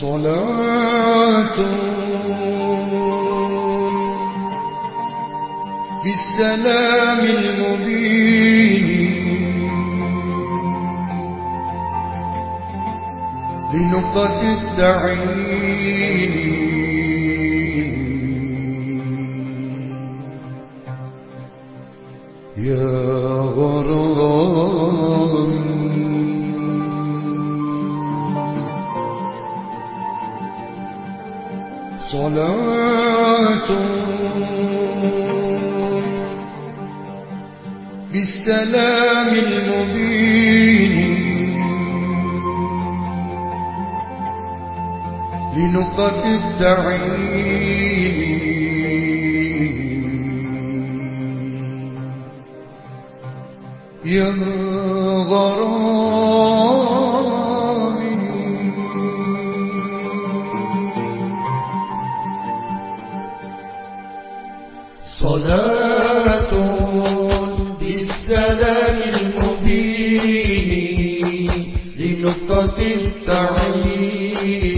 صلاة بالسلام المبين. لنقطة التعيين. يا صلاة. بالسلام المبين. لنقط التعيين. يا صلاة لنقطة التعيين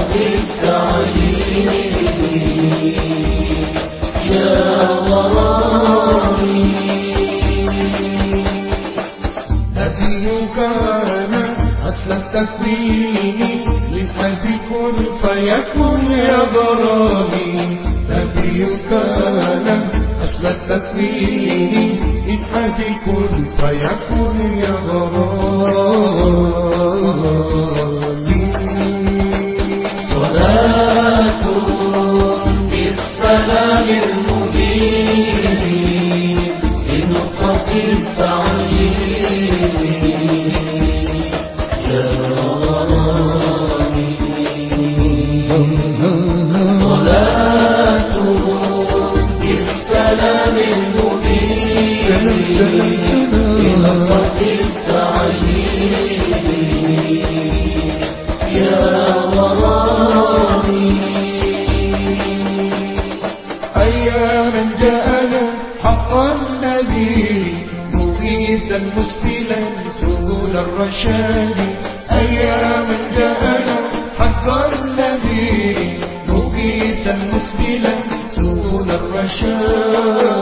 يكن يضراني نبيك أنا أسلكت فيني إن حد كن فيكن ضرامي. سبل الرشاد أياما جاءنا حق النبي مغيثا مسبلا سبل الرشاد.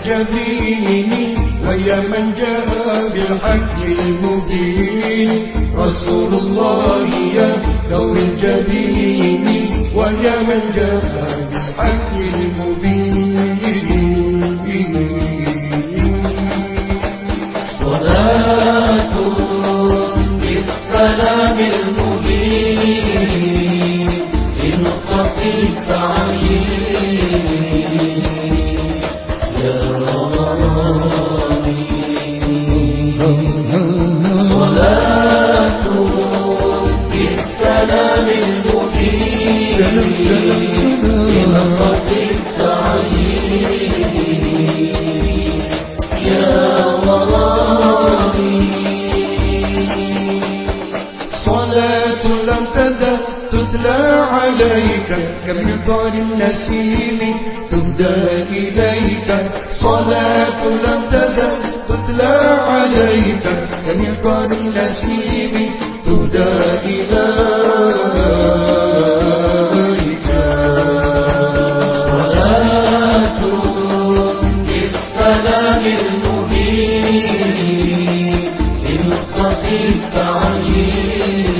الجبين ويا من جاء بالحق المبين. رسول الله يا دور الجبين ويا من جاء بالحق بالسلام المبين. في نقطة صلاة بالسلام المبين عليك كمطر النسيم تهدى إليك. صلاة لم تزل تتلى عليك كمطر النسيم تهدى إليك. يرتقي التعليم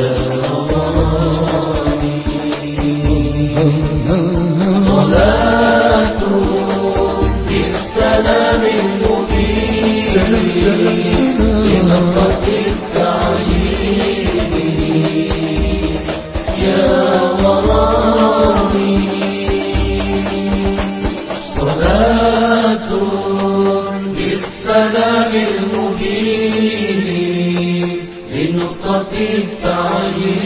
يا رمضاني صلاته بالسلام المبين لنرتقي التوحيد لنقطة التعليم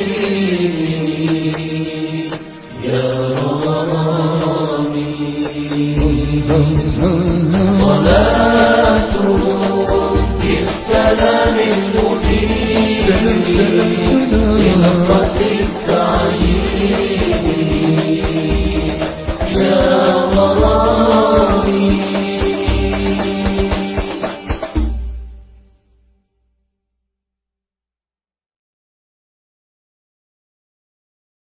يا رامي.